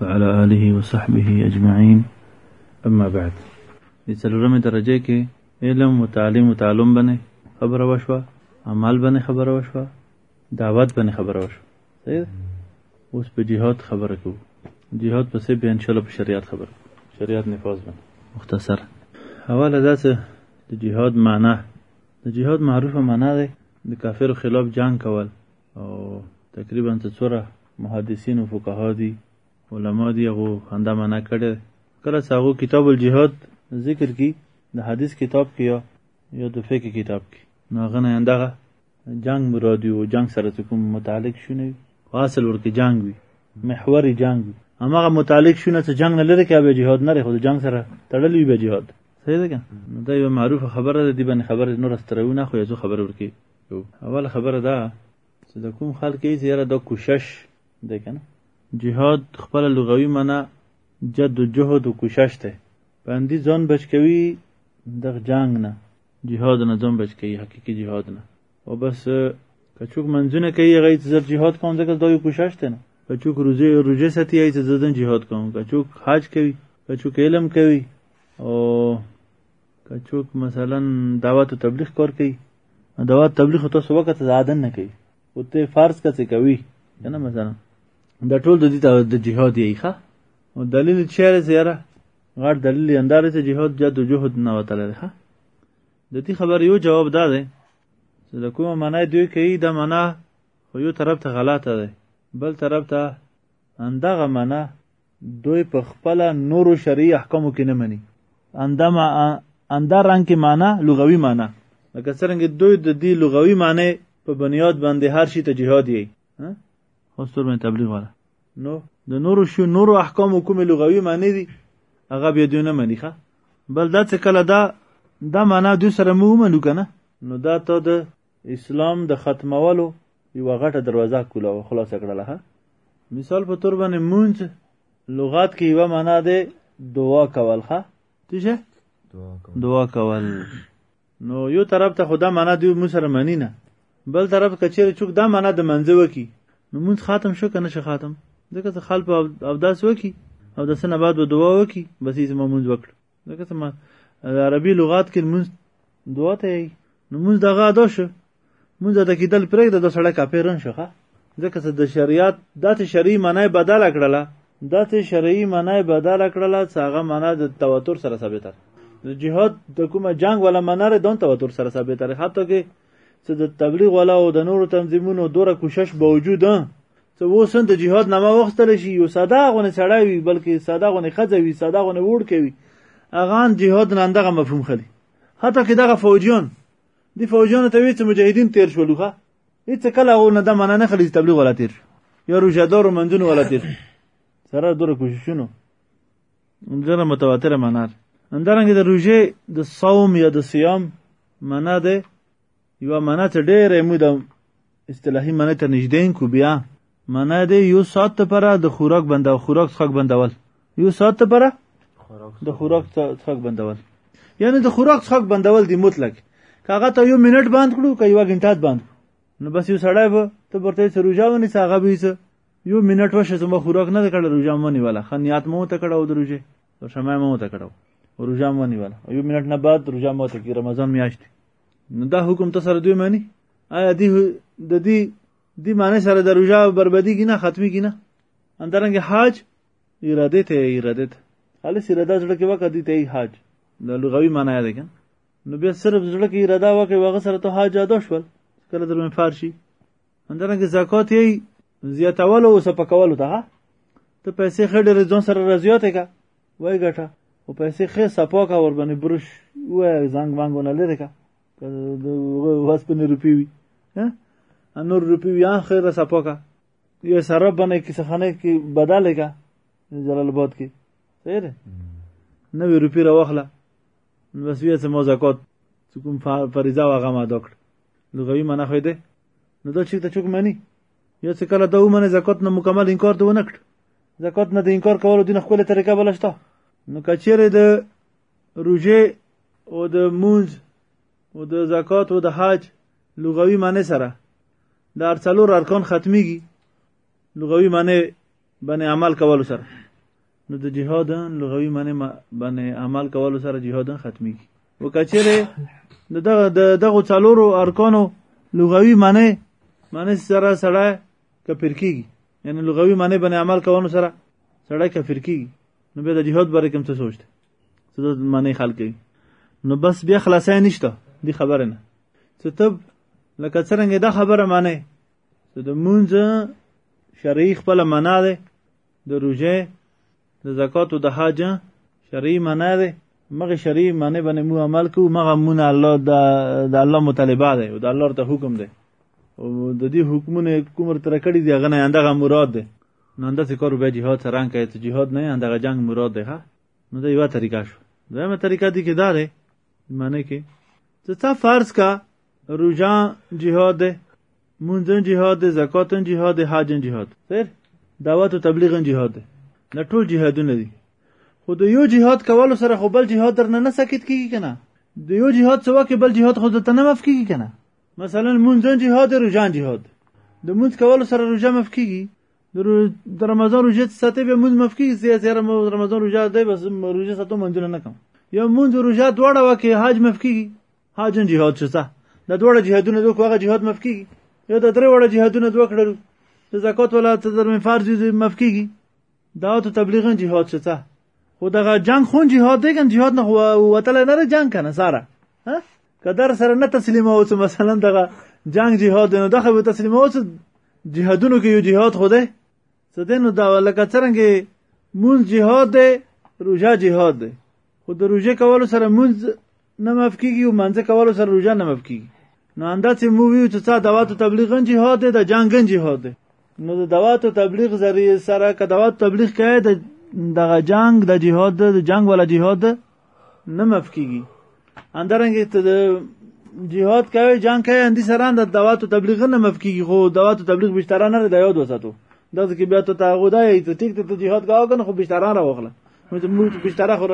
وعلى آله وصحبه اجمعين اما بعد د څلورمې درجه کې علم و تعلیم و تعلم باندې خبره وشوه عمل باندې خبره وشوه دعوت باندې خبره وشوه صحیح اوس په جهاد خبره کوو جهاد پسې بیا ان شاء الله په شریعت خبره شریعت نفاذ باندې مختصر اوله دا چې د جهاد معنا د جهاد معروفه معنا ده د کافرو خلاف جنگ کول او تقریبا ته څوره محدثین او فقها دي علما دي هغه همدا معنا کړي کله چې هغه کتاب الجهاد ذکر کی د حدیث کتاب کې یا یا د فقه کتاب کې نو هغه نه اندغه جنگ مراد وي او جنگ سره کوم متعلق شونه وي اصل ورکه جنگ وي محور جنگ وي هماغه متعلق شونه چې جنگ نه لري کې به جهاد نه لري خو جنگ سره تړلی وي به جهاد صحیح ده که دا یو معروف خبره ده دی باندې خبره نور سترونه خو یو خبره ورکی اول خبره دا چې د کوم خلک یې زیره د کوشش دی که نه جهاد خپله لغوي معنا جد و جهد و کوشش دی باندې ځان بچ کوي دغه جنگ نه جهاد نه ځان بچ کوي حقیقي جهاد نه او بس که چوک منځونه کوي هغه چې زر جهاد کوم ځکه دا یو کوشش دی نه که چوک روزه روزه ساتي هغه چې زدن جهاد کوم که چوک حج کوي که چوک علم کوي او که څوک مثلا دعوت او تبلیغ کار کوي دعوت تبلیغ خو تاسو وخت ته عادن نه کوي او ته فرض کڅ کوي کنه مثلا دا ټول د دې د جهاد یې ښه او دلیل چیرې زیره غړ دلیل اندار چې جهاد جد او جهد نه وتل ښه د دې خبر یو جواب دا دی چې د کومه معنی دوی کوي دا معنی خو یو طرف ته غلطه ده بل طرف ته همدغه معنی دوی په خپل نورو شرعي احکامو کې نه مني اندا ما اندا رنګ کې معنی لغوي معنی لکه څرنګه دوی د دې لغوي معنی په بنیاد باندې هر شي ته جهاد یي اوس تر باندې تبلیغ وره نو د نورو شو نورو احکام کوم لغوي معنی دي هغه به دوی نه مني ښه بل دا څه کله دا دا معنا دوی سره مو منو کنه نو دا ته د اسلام د ختمولو یوه غټه دروازه کوله او خلاصه کړله مثال په تور باندې مونځ لغات کې یوه معنا دی دعا کول ښه تیشه دعا کول نو یو طرف ته خدا معنا دی مو سره معنی نه بل طرف کچیر چوک دا معنا د منځ وکی نو مونږ خاتم شو کنه شو خاتم ځکه ته خال په او داس وکی او د سنه بعد دعا وکی بس یې مونږ وکړو دغه څه ما عربي لغات کې مونږ دوه ته یې نو مونږ دغه ادا شو مونږ د کېدل پرېږده د سړی کاپیر نه شوخه ځکه چې د شریعت داسې شرعي معنی بدله کړله داسې شرعي معنی بدله کړله چې هغه معنی د تواتر سره ثابته د جهاد د کومه جنگ ولا معنی د تواتر سره ثابته حتی کې چې د تبلیغ ولا او د نورو تنظیمونو دوره کوشش باوجود ته اوس هم د جهاد نامه واخیستلی شي یو ساده غونې سړی وي بلکې ساده غونې ښځه وي ساده غونې وړ کوي هغه هم جهاد نه همدغه مفهوم خلي حتی که دغه فوجیان دې فوجیانو ته وایي چې مجاهدین تېر شولو ښه هېڅ کله هغو نه دا معنا نه خلي چې تبلیغ والا تېر شو یا روژهدارو منځونو والا تېر شو سره دوره کوششونو همدغه متواتره معنا ده همدارنګه د روژې د صوم یا د صیام معنا ده یوه معنی ته ډېره موده اصطلاحي معنی ته نږدې کو بیا معنی دی یو ساعت لپاره د خوراک بنده خوراک څښاک بندول یو ساعت لپاره د خوراک څښاک بندول یعنی د خوراک څښاک بندول دی مطلق که هغه ته یو منټ بند کړو که یوه ګنټه بند نو بس یو سړی به ته ورته څه روژه ونیسه هغه به یې یو منټ وشه زما خوراک نه ده کړه روژه مو ونیوله ښه نیت مو ته کړه او د روژې شمه مو ته کړه روژه مو ونیوله یو منټ نه بعد روژه مو ته کړه رمضان میاشت نو دا حکم ته سره دوی معنی آیا دی د دې دی معنی سره د روژه بربادي کې نه ختمي کې نه اندرنګ حاج اراده ته اراده ته خالص اراده زړه کې وکړه دی ته حاج د لغوي معنی ده کنه نو بیا صرف زړه کې اراده وکړي واغه سره ته حاج ادا شول کله در من فارشي اندرنګ زکات یې زیاتولو او سپکولو ته ته پیسې ښه ډېرې ځان سره راځیاتې که وای ګټه او پیسې ښې سپا که ورباندې برش ووایه زنګ ونګ ونه لرې که که د وسپنې روپۍ وي نور روپۍ وي ان خیره سپا که یو سره باندې کیسه خانه کې بدلې که جلال آباد کې صحیح دی نوې روپۍ راواخله بس بیا څه ما زکات چې کوم فریضه و هغه مې ادا کړ لغوي معنا خو یې دی نو دا چیرته چوک مانی یو څه کله دا ومنه زکات نه مکمل انکار دی ونه کړ زکات نه د انکار کولو دین خپل طریقه بل شته نو کچیرې د روژې او د مونځ او د زکات او د حج لغوي معنی سره د ارڅلور ارکان ختميږي لغوي معنی باندې عمل کول سره نو د جهادن لغوي معنی باندې عمل کولو سره جهادن ختميږي وکچره دغه دغه څلورو ارکانو لغوي معنی معنی سره سره کفر کیږي یعنی لغوي معنی باندې عمل کولو سره سره کفر کیږي نو به د جهاد باره کوم څه سوچته څه د معنی خلک کوي نو بس بیا خلاصې نشته دی خبره نه څه ته لکه څنګه دا خبره معنی څه د مونږ شرعي خپل معنا ده د روژې د زکاتو د حاج شرعي معنی دی مغه شرعي معنی باندې مو عمل کوو مغه مون الله د الله مطالبه دی او د الله ته حکم دی او د دې حکمونه کوم تر کړی دی غنه اندغه مراد دی نو اندغه کار به جهاد سره رنګ کوي ته جهاد نه اندغه جنگ مراد دی ها نو دا یو طریقه شو دویمه طریقه دی کې دا دی معنی کې ته فرض کا روجا جهاد دی منځن جهاد دی زکاتن جهاد دی حاجن جهاد خیر دعوت او تبلیغن جهاد دی نه ټول جهادونه دي خو د یو جهاد کولو سره خو بل جهاد درنه نه ساکت کیږي کنه د یو جهاد څوا کې بل جهاد خو دته نه مف کیږي کنه مثلا منځن جهاد روزان جهاد د منځ کولو سره روزه مف کیږي د رمضان روزه ساتي به منځ مف کیږي زیات زیات رمضان روزه دی بس روزه ساتو منځونه نه کوم یا منځ روزه دواړه وکي حج مف کیږي ها جن جهاد شته د دوړه جهادونه دوه هغه جهاد مف کیږي یو د درې وړه جهادونه دوه کړل د زکات ولا تدر من فرض مف کیږي دا ته تبلیغ جهاد شته خو دغه جنگ خون جهاد دی کنه جهاد نه خو وتل نه جنگ کنه ساره ها کدر سره نه تسلیم اوس مثلا دغه جنگ جهاد نه دغه به تسلیم اوس جهادونو کې یو جهاد خو دی څه دی نو دا لکه څنګه مون جهاد دی روژه جهاد دی خو د روژه کولو سره مونږ نه معاف کیږي او منځ کولو سره روژه نه معاف کیږي نو انده چې مو ویو چې څا دعوت او تبلیغ غن جهاد ده جنگ غن جهاد ده نو د دعوت او تبلیغ ذریعہ سره که دعوت تبلیغ کوي د دغه جنگ د جهاد د جنگ ولا جهاد نه معاف کیږي اندرنګ ته د جهاد کوي جنگ کوي اندي سره د دعوت او تبلیغ نه معاف کیږي خو دعوت او تبلیغ بشتره نه د یاد وساتو دغه کې بیا ته تعهد دی ته ټیک ته جهاد کاوه کنه خو بشتره راوخله نو موږ بشتره خو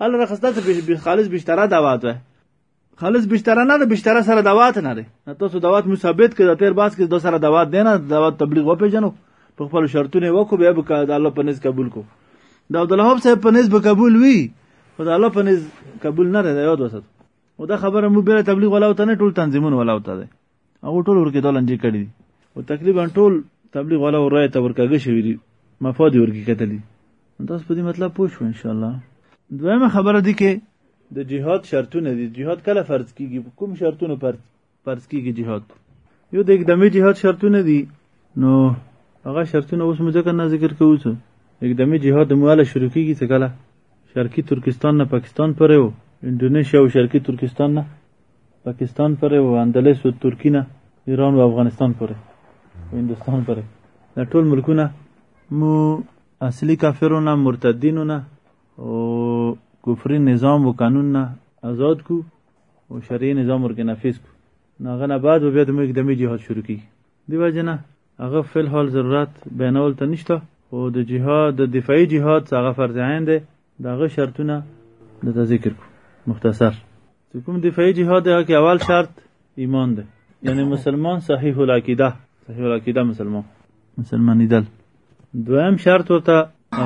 الله رخصت ته به خالص بیشتره دعوت وای خالص بیشتره نه ده بیشتره سره دعوت نه ده تاسو دعوت مو ثابت کړه تیر باس کې د سره دعوت دی نه دعوت تبلیغ و پیژنو په خپل شرطونه وکړو بیا به د الله په نس قبول کو د عبد الوهاب صاحب په نس به قبول وی خو د الله په نس قبول نه ده یاد وسات او دا خبره مو بیا تبلیغ ولاو ته نه ټول تنظیمون ولاو ته ده هغه ټول ورکې دا لنډې کړي دي او تقریبا ټول تبلیغ والا او رایې ته ورکاږه شوي دي مفاد یې ورکې کتلي تاسو په دې مطلب پوه شو انشاءالله دویمه خبره دي کې د جهاد شرطونه دي جهاد کله فرض کیږي کوم شرطونه فرض کیږي جهاد یو د اقدامي جهاد شرطونه دي نو هغه شرطونه اوس مو ځکه نه ذکر کوو څه اقدامي جهاد مواله شروع کیږي څه کله شرقي ترکستان نه پاکستان پرې و انډونیشیا او شرقي ترکستان نه پاکستان پر او اندلس او ترکی نه ایران او افغانستان پر او هندوستان پر دا ټول ملکونه مو اصلي کافرونه مرتدینونه او کفري نظام و قانون نه آزاد کو او شرعي نظام ورکه نافذ کو نو هغه نه بعد بیا د موږ د می جهاد شروع کی دی وجه نه هغه فل حال ضرورت بینول ته نشته او د جهاد د دفاعي جهاد هغه فرض عین دی د هغه شرطونه دلته ذکر کړو مختصر چې کوم دفاعي جهاد دی هغه اول شرط ایمان دی یعنی مسلمان صحیح العقیده صحیح العقیده مسلمان مسلمانیدل دویم شرط ورته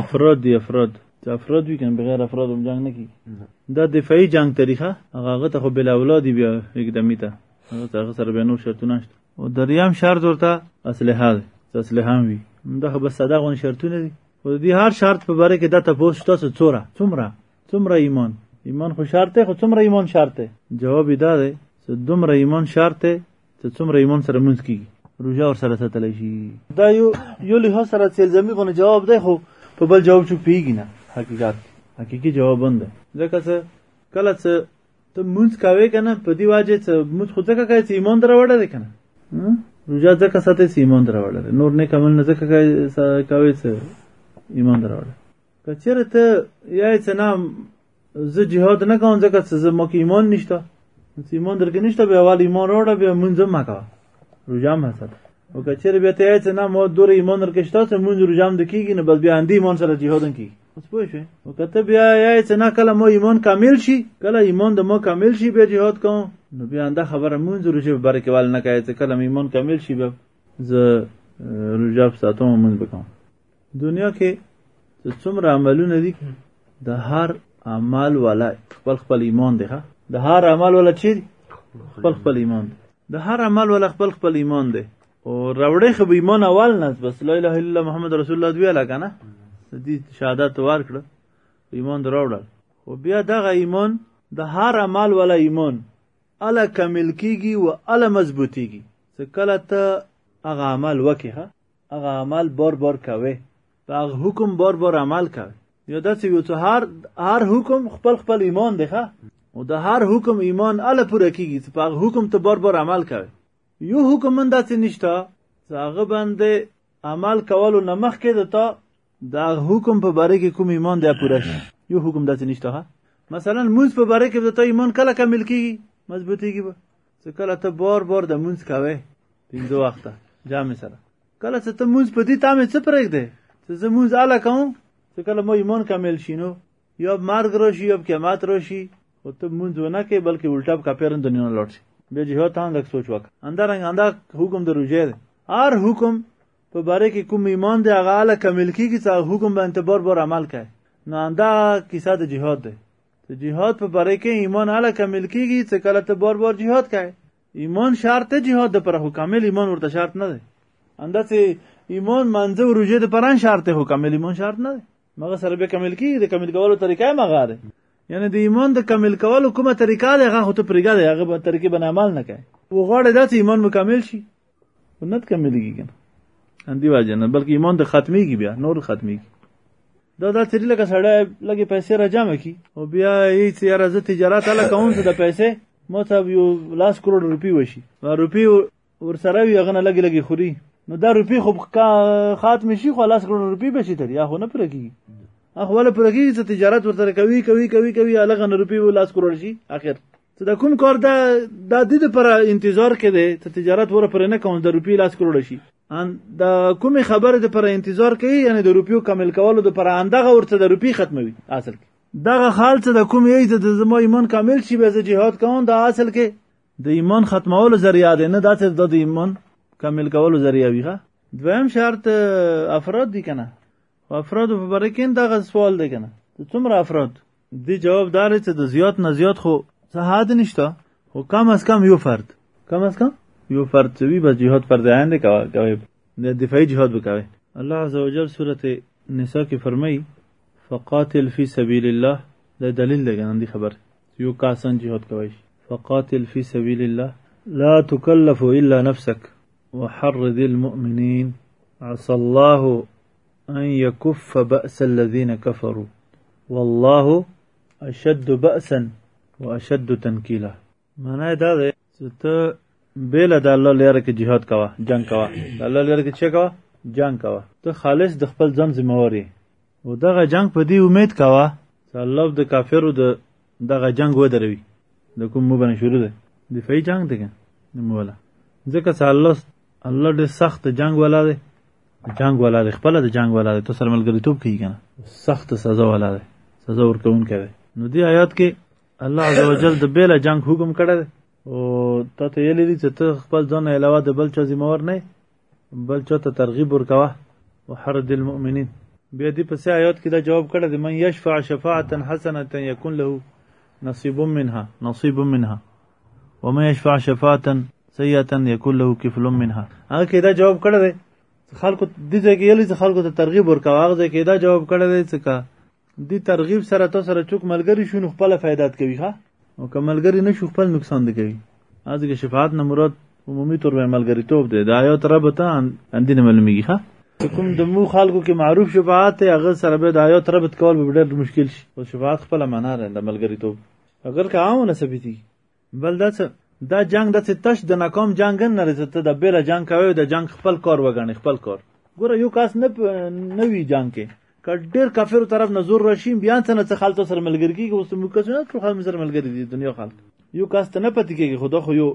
افراد دی افراد چې افراد وي کنه بغیر افراد هم جنگ نه کیږي دا دفاعي جنگ طریقه هغه هغه ته خو بل اولاد بیا اقدامي ته هغه ته هغه سره بیا نور شرطونه شته او دریم شرط ورته اسلحه دی چې اسلحه هم وي دا خو بس ساده غون شرطونه دي خو د دې هر شرط په باره کې دا تپوس شته چې څوره څومره څومره ایمان ایمان خو شرط دی خو څومره ایمان شرط دی جواب یې دا دی چې دومره ایمان شرط دی چې څومره ایمان سره مونځ کیږي روژه ورسره ساتلی شي دا یو یو لحاظ سره چې الزامي غونه جواب دی خو په بل جواب چوک پیږي نه حقیقت حقیقي جواب بند دی ځکه چې کله چې ته مونږ کوي کنه په دی واجه چې مونږ خو ځکه کوي چې ایمان دراوړل دي کنه روزه ځکه ساتي چې ایمان دراوړل نور نه کمل نه ځکه کوي چې ایمان دراوړل که چیرې ته یای چې نه زه جهاد نه کوم ځکه چې زه ما کې ایمان نشته ایمان درکې نشته به اول ایمان راوړه بیا مونږ مکه روجام حسد او کچر به ته چې نه مو دور ایمان ورکشتا چې مونږ روجام د کیږي نه بس بیا اندی ایمان سره جهادن کیږي اوس پوه شئ او کته بیا یې چې نه کله مو ایمان کامل شي کله ایمان د مو کامل شي بیا جهاد کوم نو بیا انده خبره مونږ روجه برکوال نه کوي چې کله ایمان کامل شي بیا زه روجاب ساتم مونږ بکم دنیا کې چې څومره عملونه دي د هر عمل والا خپل خپل ایمان دی د هر عمل والا چی دی خپل خپل ایمان دی د هر عمل والا خپل خپل ایمان دی او راوړې خو به ایمان اول نه بس لا اله الا محمد رسول الله دی ویلا کنه دې شهادت ورکړه ایمان دراوړل خو بیا دغه ایمان د هر عمل والا ایمان الا کامل کیږي او الا مضبوطیږي څه کله ته هغه عمل وکړي هغه عمل بار بار کوي په هغه حکم بار بار عمل کوي یا داسې یو څه هر هر حکم خپل خپل ایمان دی ښه او د هر حکم ایمان اله پوره کیږي چې په هغه حکم ته بار بار عمل کوي یو حکم من داسې نشته چې هغه باندې عمل کولو نه مخکې د تا د حکم په باره کې کوم ایمان دی پوره شي یو حکم داسې نشته ها مثلا موز په باره کې د تا ایمان کله کامل کیږي مضبوطیږي به چې کله ته بار بار د مونځ کوې پنځه وخته جامې سره کله چې ته مونځ په دې تامې څه پرېږدې چې زه مونځ هله کوم چې کله مو ایمان کامل شي نو یا مرګ راشي یا قیامت راشي خو ته مونځ ونه کوې بلکې الټا په کاپیرن دنیا نه لاړ شي بیا جهاد ته هم لږ سوچ وکړه همدارنګه همدا حکم د روژې دی هر حکم په باره کې کوم ایمان دی هغه هله کامل کېږي چې هغه حکم به انتبار بار عمل کوي نو همدا کیسه د جهاد دی د جهاد په باره کې ایمان هله کامل کیږي چې کله ته بار بار جهاد کوي ایمان شرط دی جهاد د پر خو کامل ایمان ورته شرط نه دی انداسې ایمان منځه روزه د پران شرط هو کامل ایمان شرط نه دی مګر سره به کامل کیږي د کامل کولو طریقه مګه ده یعنی د ایمان د کامل کولو کومه طریقه ده هغه ته پرګه ده هغه به طریقې بنه عمل نه کوي وغواړي دا چې ایمان مکمل شي سنت کمېږي کنه اندی واجه نه بلکې ایمان د ختمېږي بیا نور ختمېږي دا دا تری لکه سړی لګې پیسې را جمع کی او بیا یې چې یاره زه تجارت هله کوم چې د پیسې ما ته یو لاس کروڑ روپی وشي روپی ورسره وي هغه نه لګې لګې خوري نو دا روپی خو ختم شي خو لاس کروڑ روپی به شي تر یا خو نه پوره کېږي هغه ولا پرګی چې تجارت ورته کوي کوي کوي کوي الګ نه روپی و لاس کروڑ شي اخر ته د کوم کار د د دې لپاره انتظار کې دی ته تجارت وره پر نه کوم د روپی لاس کړول شي ان د کوم خبره د پر انتظار کوي یعنی د روپیو کامل کولو د پر اندغه ورته د روپی ختموي اصل کې دغه حال ته د کوم یې د زما ایمان کامل شي به جهاد کوم د اصل کې د ایمان ختمولو ذریعہ دی نه داسې د ایمان کامل کولو ذریعہ ویغه دویم شرط افراد دی کنه افراد په برکین دغه سوال دی کنه څومره افراد دی جواب دار چې د زیات نه زیات خو څه حد نشته خو کم از کم یو فرد کم از کم یو فرد چې وي بس جهاد فرض عین دی کوي د دفاعي جهاد وکوي الله عز وجل سورته نساء کې فرمایي فقاتل فی سبیل الله دا دلیل دی ګان دی خبر یو کاسن جهاد کوي فقاتل فی سبیل الله لا تكلف الا نفسك وحرد المؤمنين عسى الله ان يكف بأس الذين كفروا والله اشد بأسا واشد تنكيلا معنی دا ده چې ته بیل د الله لپاره کې jihad کوا جنگ کوا د الله لپاره کې څه کوا جنگ کوا ته خالص د خپل ځم ذمہ واري او دغه جنگ په دې امید کوا چې الله د کافرو د دغه جنگ ودروي د کوم مو باندې شروع ده دفاعي جنگ دی نو مولا ځکه چې الله الله ډېر سخت د جنګ والا دی د جنګ والا دی خپله د جنګ والا دی تو سره ملګریتوب کوي که نه سخت سزا والا دی سزا ورکوونکی دی نو دې آیات کې الله عز وجل د بېله جنګ حکم کړی دی او تا ته ویلي دي چې ته خپل ځان نه علاوه د بل چا ذمهوار نه بل چا ته ترغیب ورکوه وحرد المؤمنین بیا دې پسې آیات کې دا جواب کړی دی من یشفع شفاعة حسنة یکن له نصیب منها نصیب منها ومن يشفع شفاعة سيئة يكون له كفل منها هغه کې دا جواب کړی دی خلکو د ځای کې یلی خلکو ته ترغیب ورکاوه هغه ځای کې دا جواب کړی دی چې کا دی ترغیب سره تو سره چوک ملګری شو نو خپل فائدات کوي ها او که ملګری نه شو خپل نقصان دی کوي از کې شفاعت نه مراد عمومي تور به ملګری توپ دی دا یو تر به ته اندینه معلومیږي ها کوم د مو خلکو کې معروف شفاعت هغه سره به د آیات ربط کول به ډېر مشکل شي او شفاعت خپل معنا ده د ملګری توپ اگر که آو نسبیتی بل دا څه دا جنگ د څه تش د ناکام جنگ نه لري ته د بیل جنگ کوي د جنگ خپل کار وګڼي خپل کار ګوره یو کس نه نه وی جنگ کې که ډیر کافر طرف نه زور راشي بیا څنګه څه خلک سره ملګری کیږي اوس موږ کسونه ټول خلک سره ملګری دي دنیا خلک یو کس ته نه پاتې کیږي خدا خو یو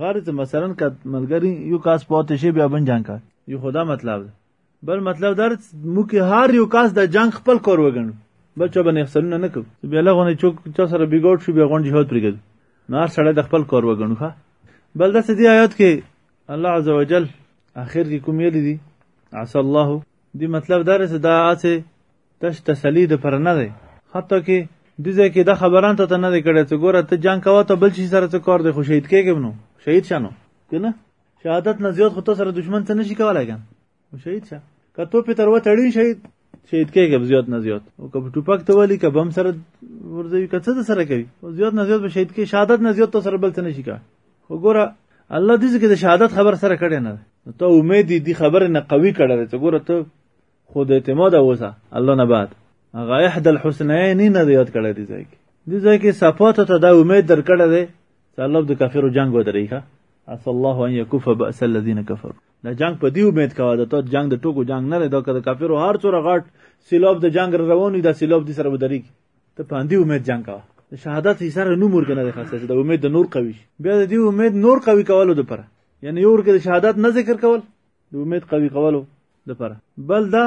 غرض مثلا که ملګری یو کس پاتې شي بیا بن جنگ کوي یو خدا مطلب ده بل مطلب در موږ هر یو کاس د جنگ خپل کور وګڼو بل چا باندې احسانونه نه کوو بیا له غونې چوک چا سره بیګاوټ شو بیا غون جهاد پرېږدو نو هر سړی د خپل کور وګڼو ښه بل داسې دې آیات کې الله عز وجل اخر کې کوم ویلي دي عسى الله دی مطلب دا رسه دا هسې تش تسلی د پر نه دی حتی کې دې ځای کې دا خبران ته نه دی کړی چې ګوره ته جنګ کوه ته بل شي سره څه کار دی خو شهید کېږم نو شهید شنو که نه شهادت نه زیات خو ته سره دشمن څه نشي کولای که شهید شه که تو په تروه تړي شهید شهید کېږي زیات نه زیات او که ټوپک ته ولي که بم سره ورځوي که څه د سره کوي زیات نه زیات به شهید کې شهادت نه زیات ته سره بل څه نشي کوه خو ګوره الله دې ځکه د شهادت خبر سره کړی نه ته امید دي خبره نه قوي کړی ته ګوره ته خود اعتماد اوسه الله نه بعد هغه احد الحسنین نه دی یاد کړی دی ځای کې دی ځای کې صفات ته دا امید درکړی دی چې الله د کافرو جنگ ودرې ښه اس الله ان یکف باس الذین کفروا دا جنگ په دی امید کاوه دا ته جنگ د ټکو جنگ نه دی دا کده کافرو هر څو غاټ سیلاب د جنگ رواني دا سیلاب دي سره ودرې ته پاندې امید جنگ کاوه د شهادت یې سره نو مور کنه د خاصه چې د امید د نور قوي بیا د دې امید نور قوي کولو لپاره یعنی یو ورکه د شهادت نه ذکر کول د امید قوي کولو لپاره بل دا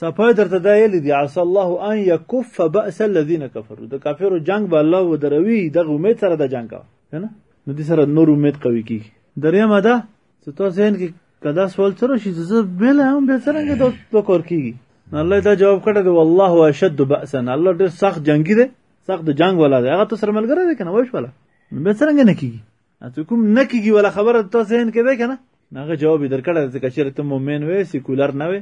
صفای درته دا یلی دی عسى الله ان يكف باس الذين كفروا د کافرو جنگ به الله ودروي دغه امید سره د جنگ کنه نو دې سره نور امید قوي کی دریم ده چې تاسو هین کې کدا سوال سره شي زه بل هم به څنګه د وکړ کی الله دا جواب کړه دی والله اشد باسا الله ډیر سخت جنگی دی سخت د جنگ ولا دی هغه تاسو سره ملګری دی کنه وښ ولا به څنګه نه کیږي ته کوم نه کیږي ولا خبره ته ذهن کې ده کنه هغه جواب درکړه چې کچیر ته مؤمن وې سیکولر نه وې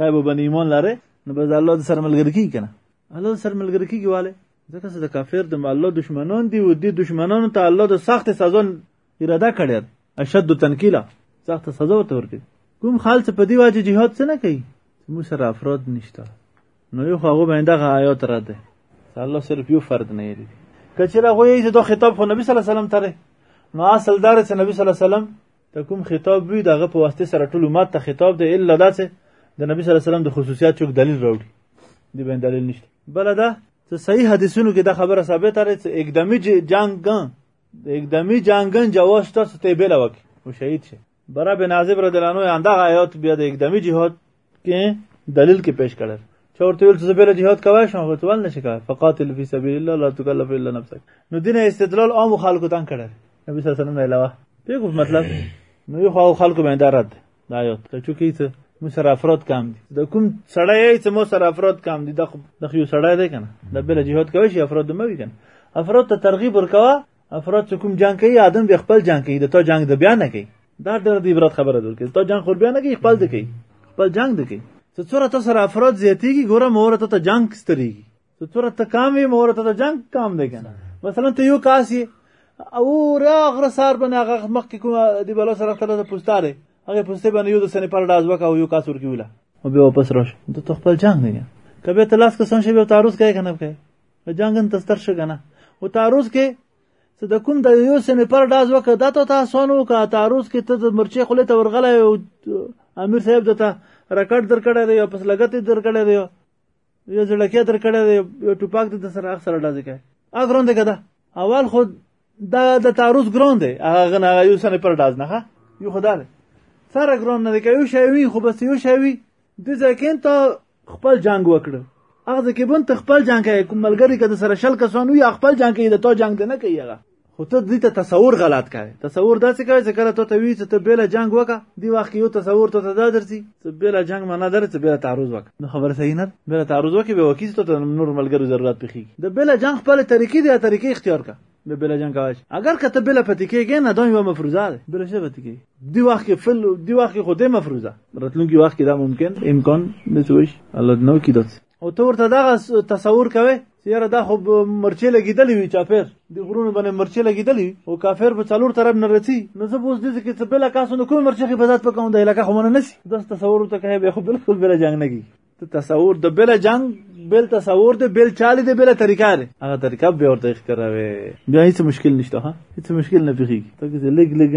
غیب باندې ایمان لاره نو به الله د سره ملګری کیږي کنه الله سره ملګری کیږي والے ځکه چې د کافر د الله دشمنان دی او د دشمنانو ته الله د سخت سزا اراده کړې اشد تنکیلا سخت سزا ورته ورکړي کوم خالص په دی واجه جهاد څه نه کوي مو سره افراد نشته نو یو هغه باندې دغه آیات را ده الله صرف یو فرد نه یری کچره هغه یې دا خطاب خو نبی صلی الله علیه وسلم تره نو اصل دار چې نبی صلی الله علیه وسلم ته کوم خطاب وی دغه په واسطه سره ټول امت ته خطاب دی الا دا چې د نبی صلی الله علیه وسلم د خصوصیات چوک دلیل راوړي دی باندې دلیل نشته بل دا چې صحیح حدیثونو کې دا خبره ثابت ده چې اقدامي جنگان اقدامي جنگان جواز تاسو ته بیل وکړي او شهید شي برا بن عازب رضی الله عنه اندغه آیات بیا د اقدامي جهاد کې دلیل کې پیش کړل چې ورته ویل چې بل جهاد کوي شو خو تول نشي کوي فقاتل فی سبیل الله لا تکلف الا نفسک نو دین استدلال عام خلکو تان کړل نبی صلی الله علیه وسلم علاوه پیغو مطلب نو یو خلکو باندې رد دا یو ته چوکې ته مو سره افراد کم دي د کوم سړی یې چې مو سره افراد کم دي د یو سړی دی کنه د بل جهاد کوي شي افراد مو وي کنه افراد ته ترغیب ورکوه افراد چې کوم جنگ کوي آدم به خپل جنگ کوي د تا جنگ د بیا نه کوي دا ډېر د عبرت خبره ده چې تا جنگ خور بیا نه کوي خپل د کوي خپل جنگ د کوي څه څوره ته سره افراد زیاتیږي ګوره مور ته ته جنگ ستریږي څه څوره ته کام وي مور ته ته جنگ کام دی کنه مثلا ته یو کاس او را غره سار بنه هغه مخ کې کوم دی بل سره خپل د پوستاره هغه پوسته باندې یو د سنې پر داز وکاو یو کاس ورکی ولا او به واپس راش ته خپل جنگ نه کبه ته لاس کسان شي به تعرض کوي کنه کوي جانګن تستر شګنه او تعرض کې څه د کوم د یو سمې پر داز وکړه دا ته تاسو نو کا تعرض کې ته د مرچې خله ته ورغله او امیر صاحب دته رکټ درکړه دی او پس لګت درکړه دی یو ځړکه درکړه دی یو ټوپاک د سره اخ سره داز کې اګرون دی کده اول خو دا د تعرض ګرون دی هغه نه یو سمې پر داز نه یو خدای سره ګرون نه دی که یو شی وي خو بس یو شی وي د ځکه ته خپل جنگ وکړ هغه کې بن ته خپل جنگ کوي کوم ملګری کده سره شل کسان وي خپل جنگ کوي د تو جنگ نه کوي هغه خو ته دې ته تصور غلط کوي تصور داسې کوي چې کله ته ته وی چې ته بل جنگ وکا دی وخت یو تصور ته دا درځي چې بل جنگ معنا درته چې بل تعرض وکا نو خبر صحیح نه بل تعرض وکي به وکي ته نور ملګرو ضرورت پخې د بل جنگ خپل طریقې دی طریقې اختیار کا به بلا جان کاج اگر کته بلا پتی کېږي نه دوی و مفروضه ده بلا شه پتی کېږي دی وخت کې فل دی وخت کې خود مفروضه راتلونکي وخت کې دا ممکن امکان د سويش الله نو کې دات او ته ورته دغه تصور کوي چې یاره دا خو مرچې لګېدلې وي چاپېر د غرونو باندې مرچې لګېدلې او کافر په څلور طرف نه رسي نو زه به اوس داسې کې څه بله کاسو نو کومې مرچې حفاظت په کوم د علاقه خو منه نه سي داسې تصور ورته کوي بیا خو بلکل بله جنګ نه کېږي ته تصور د بل جنگ بل تصور دی بل چالي دی بل طریقه دی هغه طریقه به ورته ښکاروي بیا هیڅ مشکل نشته ها هیڅ مشکل نه پیږي ته کې لګ لګ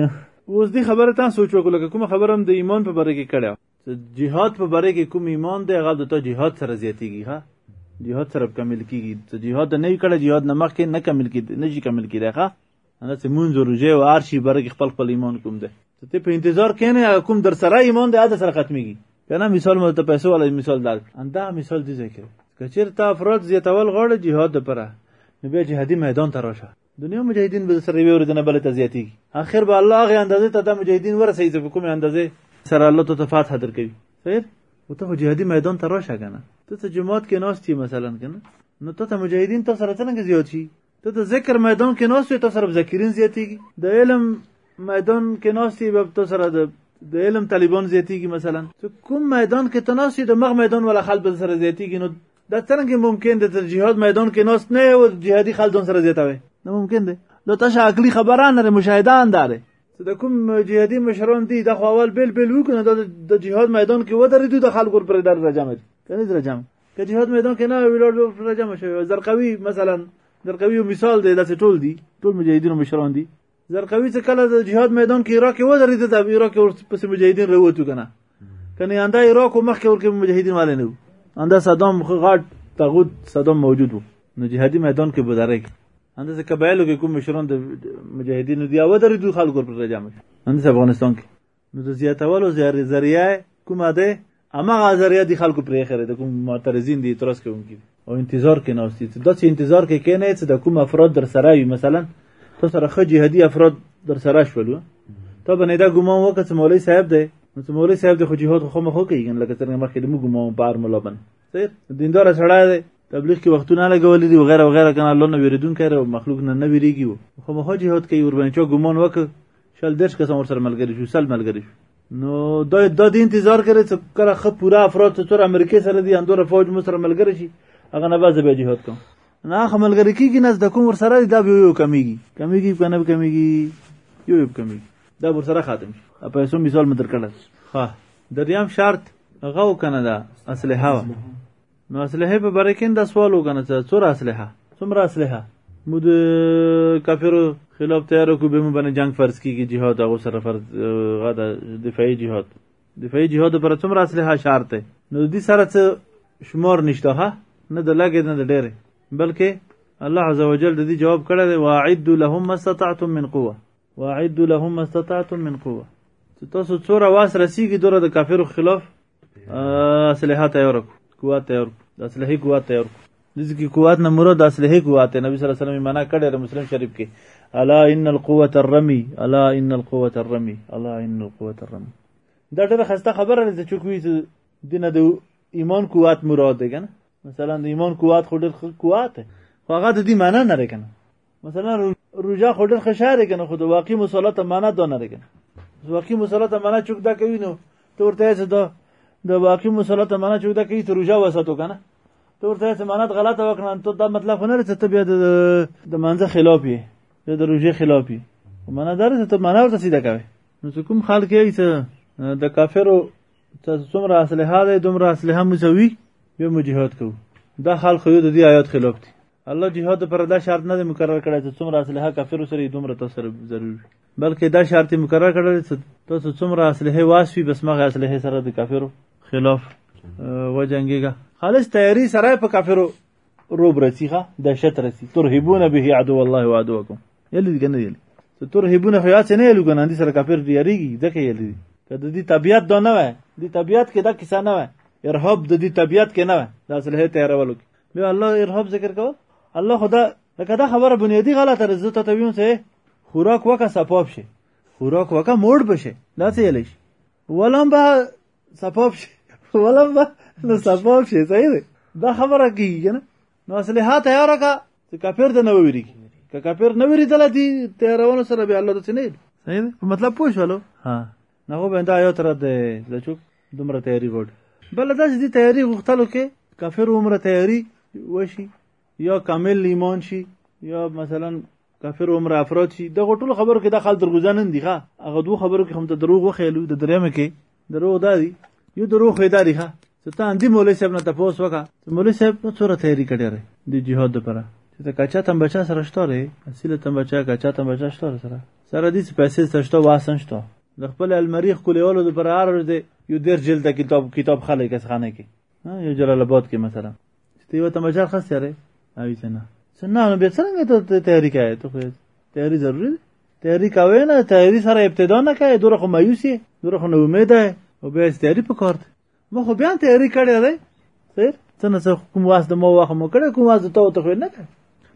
اوس دې خبره تاسو سوچ وکړه کوم خبره هم د ایمان په باره کې کړه جهاد په باره کې کوم ایمان دی هغه د ته جهاد سره زیاتیږي ها جهاد سره کامل کیږي ته جهاد نه کړه جهاد نه مخکې نه کامل کیږي نه شي کامل کیږي ښه نه چې مونږ روزه او هر شي برګ خپل خپل ایمان کوم ده ته په انتظار کینې هغه کوم در سره ایمان ده اته سره ختميږي کنه مثال مو ته پیسو ولا مثال دال انده مثال دي ذکر کچیر ته افراد زیاتول غواړي جهاد لپاره نو بیا جهادي میدان ته راشه دنیا مجاهدین به سره یو ورځ نه بل ته زیاتیږي اخر به الله غي اندازې ته د مجاهدین ورسېږي چې په کومه اندازې سره الله ته فتح درکوي خیر او ته جهادي میدان ته راشه کنه ته ته جماعت کې ناست یې مثلا کنه نو ته ته مجاهدین ته سره څنګه زیات شي ته د ذکر میدان کې ناست یې تا سره به ذاکرین زیاتېږي د علم میدان کې ناست یې به تا سره د د علم طالبان زیاتېږي مثلا ته کوم میدان کې ته ناست یې د مغ میدان ولا خلک به سره زیاتېږي نو دا څنګه ممکن دی د جهاد میدان کې ناست نه یې او جهادي خلک ځان سره زیاتوي نه ممکن دی دا تشه عقلي خبره نه دی مشاهده انداره چې د کوم جهادي مشران دي د خو اول بیل بیل وکړي دا د جهاد میدان کې ودرېدو د خلکو پر در راجمع دي کنه در جمع که جهاد میدان کې نه وي ولاړ به ټول جمع شوی زرقوي مثلا زرقوي یو مثال دی داسې ټول دي ټول مجاهدینو مشران دي زرقوي چې کله د جهاد میدان کې عراق ودرېد د عراق پسې مجاهدین راووتو کنه کنه انده عراق مخکې ورکه مجاهدین والے نه وو انده صدام غاټ تغوت صدام موجود وو نو جهادي میدان کې بدرېږي انده څه قبایلو کې کوم مشران د مجاهدینو دی او درې دوه خلکو پر جامع انده افغانستان کې نو د زیاتولو ذریعه کومه ده هماغه ذریعه دي خلکو پرې خره د کوم معترضین دي اعتراض کوونکي او انتظار کې ناستي ته داسې انتظار کې کې نه چې د کوم افراد در سره وي مثلا تو سره خو جهادي افراد در سره شول ته به نه دا ګومان وکړه چې مولوي صاحب دی نو چې مولوي صاحب د خو جهاد خو مخ کوي لکه څنګه مخکې د موږ ګومان په ارملا باندې صحیح دیندار سره دی تبلیغ کې وختونه لګولې دي وغیرہ وغیرہ کنه الله نه ویریدون کړي او مخلوق نه نه ویریږي خو مخه جهاد کوي ور باندې چا ګومان وکړ شل دېرش کسان ورسره ملګري شو سل ملګري شو نو دا دا د انتظار کړي چې کله خه پوره افراد چې تر امریکا سره دي اندور فوج مو سره ملګري شي هغه نه بازه به جهاد کوم نه خه ملګري کیږي نه د کوم ور سره دا به یو کمیږي کمیږي کنه کمیږي یو یو کمیږي دا ور سره خاتم شي په یو مثال مدر کړل ها دریم شرط غو کنه دا اصله هوا نو اسلحه په باره کې دا سوال وګنه چې څوره اسلحه څومره اسلحه مو د کافرو خلاف تیار کو به مو باندې جنگ فرض کیږي جهاد هغه سره فرض غدا دفاعي جهاد دفاعي جهاد پر څومره اسلحه شرط نو دې سره څه شمار نشته ها نه د لګې نه د ډېرې بلکې الله عز وجل د دې جواب کړی دی واعد لهم ما استطعتم من قوه واعد لهم ما استطعتم من قوه تاسو څوره واس رسیږي دوره د کافرو خلاف اسلحه تیار کو قوت تیار کو د اسلحه قوت تیار کو دځ کی قوت نه مراد د اسلحه قوت نبی صلی الله علیه وسلم معنا کړی د مسلم شریف کې الا ان القوه الرمی الا ان القوه الرمی الا ان القوه الرمی دا ډېره خسته خبره ده چې کوی دینه د ایمان قوت مراد دی کنه مثلا د ایمان قوت خو ډېر قوت خو هغه د دې معنا نه لري کنه مثلا روجا خو ډېر خشاره کنه خو د واقعي مسلط معنا دا نه لري واقعي مسلط معنا چوک دا کوي نو ته ورته څه دا د واقعي مسلط معنا چوک دا کوي ته روجا وساتو کنه ته ورته څه معنا غلطه وکړه ته دا مطلب نه لري ته بیا د منځه خلاف یې د روجې خلاف یې معنا دار ته معنا ورته سیده کوي نو کوم خال کې ایسه د کافرو ته څومره اصله ده دومره اصله هم مسوي به مجهاد کوو دا خلق یو د دې آیات خلاف دي الله جهاد لپاره دا شرط نه دی مقرر کړی چې څومره اسلحه کافرو سره یې دومره تاسو سره ضرور وي بلکې دا شرط یې مقرر کړی چې تاسو څومره اسلحه واس وي بس مغه اسلحه سره د کافرو خلاف وجنګېږه خالص تیاری سره په کافرو روب رسیخه دهشت رسی ترهبون به عدو الله و عدوکم یلی دیگه نه یلی ترهبون خو یاد نه یلو کنه سره کافر دیاریږي ځکه یلی که د دې طبیعت دا نه وای د طبیعت کې دا کیسه نه وای ارهاب د دې طبیعت کې نه وای د اسلحه تیارولو کې بیا الله ارهاب ذکر کول الله خدا لکه دا خبره بنیادی غلطه ده زه ته ته ویم چې خوراک وکه سپاب شي خوراک وکه موړ بشه دا څه یلی شي ولم به سپاب شي ولم به نو سپاب شي صحیح دی دا خبره کیږي که نه نو اصلحه تیاره که چې کافر د نه وویریږي که کافر نه ویریدلی دي تیارونو سره بیا الله داسې نه صحیح دی په مطلب پوه شولو ها نه هو بندا یو تر د لچوک دومره تیاری غوړ بل دا چې دې تیاری غوښتلو کې کافر عمره تیاری وشي یا کامل ایمان شي یا مثلا کافر عمر افراد شي دغه ټول خبرو کې د خال درګوزان دي ښه هغه دوه خبرو کې هم ته دروغ وخیلو د دریم کې دروغ دادي یو دروغ خې دادي ښه ستا اندی مولوی صاحب نه تپوس وکا چې مولوی صاحب په څوره تیاری کړی ری د جهاد لپاره چې ته کچا تم بچا سره شته ری اصل تم بچا کچا تم بچا شته سره سره دې پیسې سره شته واسن شته د خپل المری خپلولو لپاره ارز دی یو ډیر جلد کتاب کتاب خلک اس خانه کې یو جلال آباد کې مثلا ستي وته مجال خاص یاره اوی څنګه څنګه نو به څنګه ته تیاری کوي ته خو تیاری ضروری ده تیاری کوي نه تیاری سره ابتدا نه کوي دوره خو مایوسی دوره خو نه امید ده او به تیاری په کار ده ما خو بیا تیاری کړی ده خیر څنګه څه کوم واسه مو واخه مو کړی کوم واسه ته ته خو نه کړ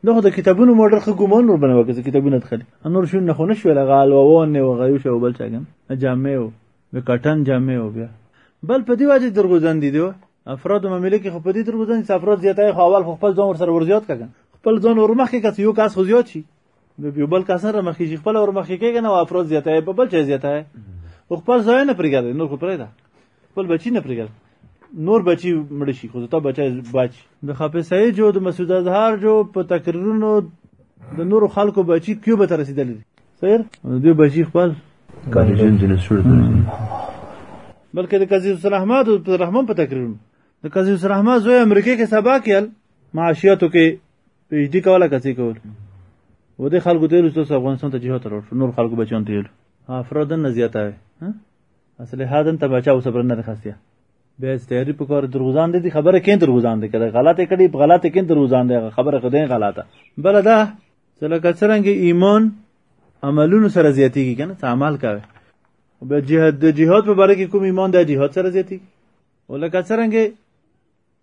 نو خو د کتابونو موډر خو ګومان ور بنه وکړه کتابونه تخلي انور شو نه خو نه شو لغال و ونه و غيو شو بل څنګه جامې و د کټن جامې و بیا بل په دی واجب درغوزن دي دی افراد معاملې کې خو په دې تر وځي چې افراد زیاتای خو اول خو خپل ځان ورسره ورزیات کړه خپل ځان ورمخې کس یو کس خو زیات شي نو یو بل کس سره مخې شي خپل ورمخې کېږي نو افراد زیاتای په بل چا زیاتای خو خپل ځای نه پرېږدي نور خو پرېږده خپل بچی نه پرېږدي نور بچی مړ شي خو ته بچی بچ د خپل سعید جو د مسعود اظهر جو په تقریرونو د نور خلکو بچی کیو به ترسیدل خیر دوی بچی خپل کالی جن جن سور بلکې د قاضي حسین احمد او عبد الرحمن په تقریر د قاضي حسین احمد زوی امریکا کې سبا کېل معاشیاتو کې پیجدي کوله کسي کول و دې خلکو ته رسو افغانستان ته جهاد تر نور خلکو بچان تیل افرادن نه زیاته اصله هادن ته بچا اوس برنه رخصتیا بیا استعاری په کار دروغان دي خبره کین دروغان دي کړه غلطه کړي غلطه کین دروغان دي خبره کړي غلطه بل دا چې لکه څرنګه ایمان عملونو سره زیاتیږي کنه ته عمل کوي به جهاد د جهاد په باره کې کوم ایمان د جهاد سره زیاتیږي ولکه څرنګه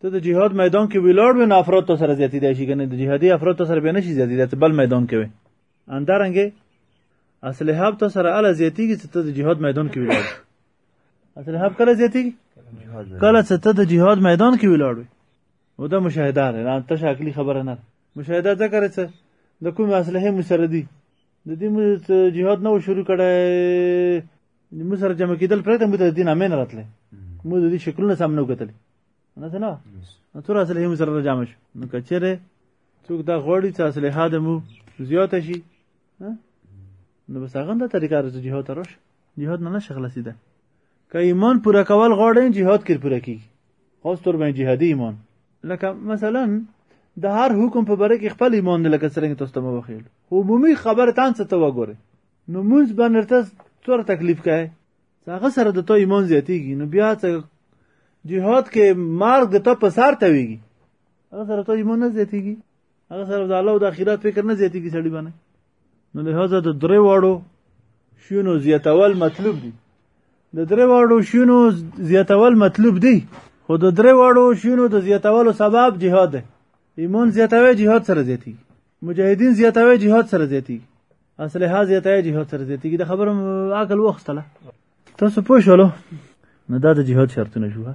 ته د جهاد میدان کې ویلاړ وې نو افراد تو سره زیاتیدای شي کنه د جهادي افراد تو سره به نشي زیاتیدای ته بل میدان کې وې اندرنګه اسلحه تو سره اله زیاتیږي چې ته د جهاد میدان کې ویلاړ اسلحه کله زیاتیږي کله چې ته د جهاد میدان کې ویلاړ وې او دا مشاهده ده ته شکلی خبره نه مشاهده ځکه رسه د کوم اصله مو سره دی د دې مو جهاد نو شروع کړه مو سره جمع کېدل پرته مو ته دین امین راتله مو د دې شکلونه سم نو کتل نه څه نه نو تر اصله مو سره جمع شو نو کچره څوک دا غوړی چې اصله هاده مو زیات شي نو بس هغه د طریقه رسو جهاد راش جهاد نه نشه خلاصیده که ایمان پوره کول غواړئ جهاد کې پوره کیږي خاص طور باندې جهادي ایمان لکه مثلا د هر حکم په باره کې خپل ایمان دی لکه څرنګه تاسو ته مو وخیل عمومي خبره تان څه ته وګوره نو مونږ باندې تاسو څوره تکلیف کوي هغه سره د تو ایمان زیاتیږي نو بیا څه جهاد کې مرګ د تو په سر ته ویږي هغه سره تو ایمان نه زیاتیږي هغه سره د الله او د آخرت فکر نه زیاتیږي سړی باندې نو لهذا د درې واړو شونو زیاتول مطلوب دي د درې واړو شونو زیاتول مطلوب دي خو د درې واړو شونو د زیاتولو سبب جهاد دی ایمان زیاتوي جهاد سره زیاتی مجاهدین زیاتوي جهاد سره زیاتی اسلحه زیاتوي جهاد سره زیاتی د خبرم عقل وخستله تاسو پوه شولو نو دا د جهاد شرطونه شوه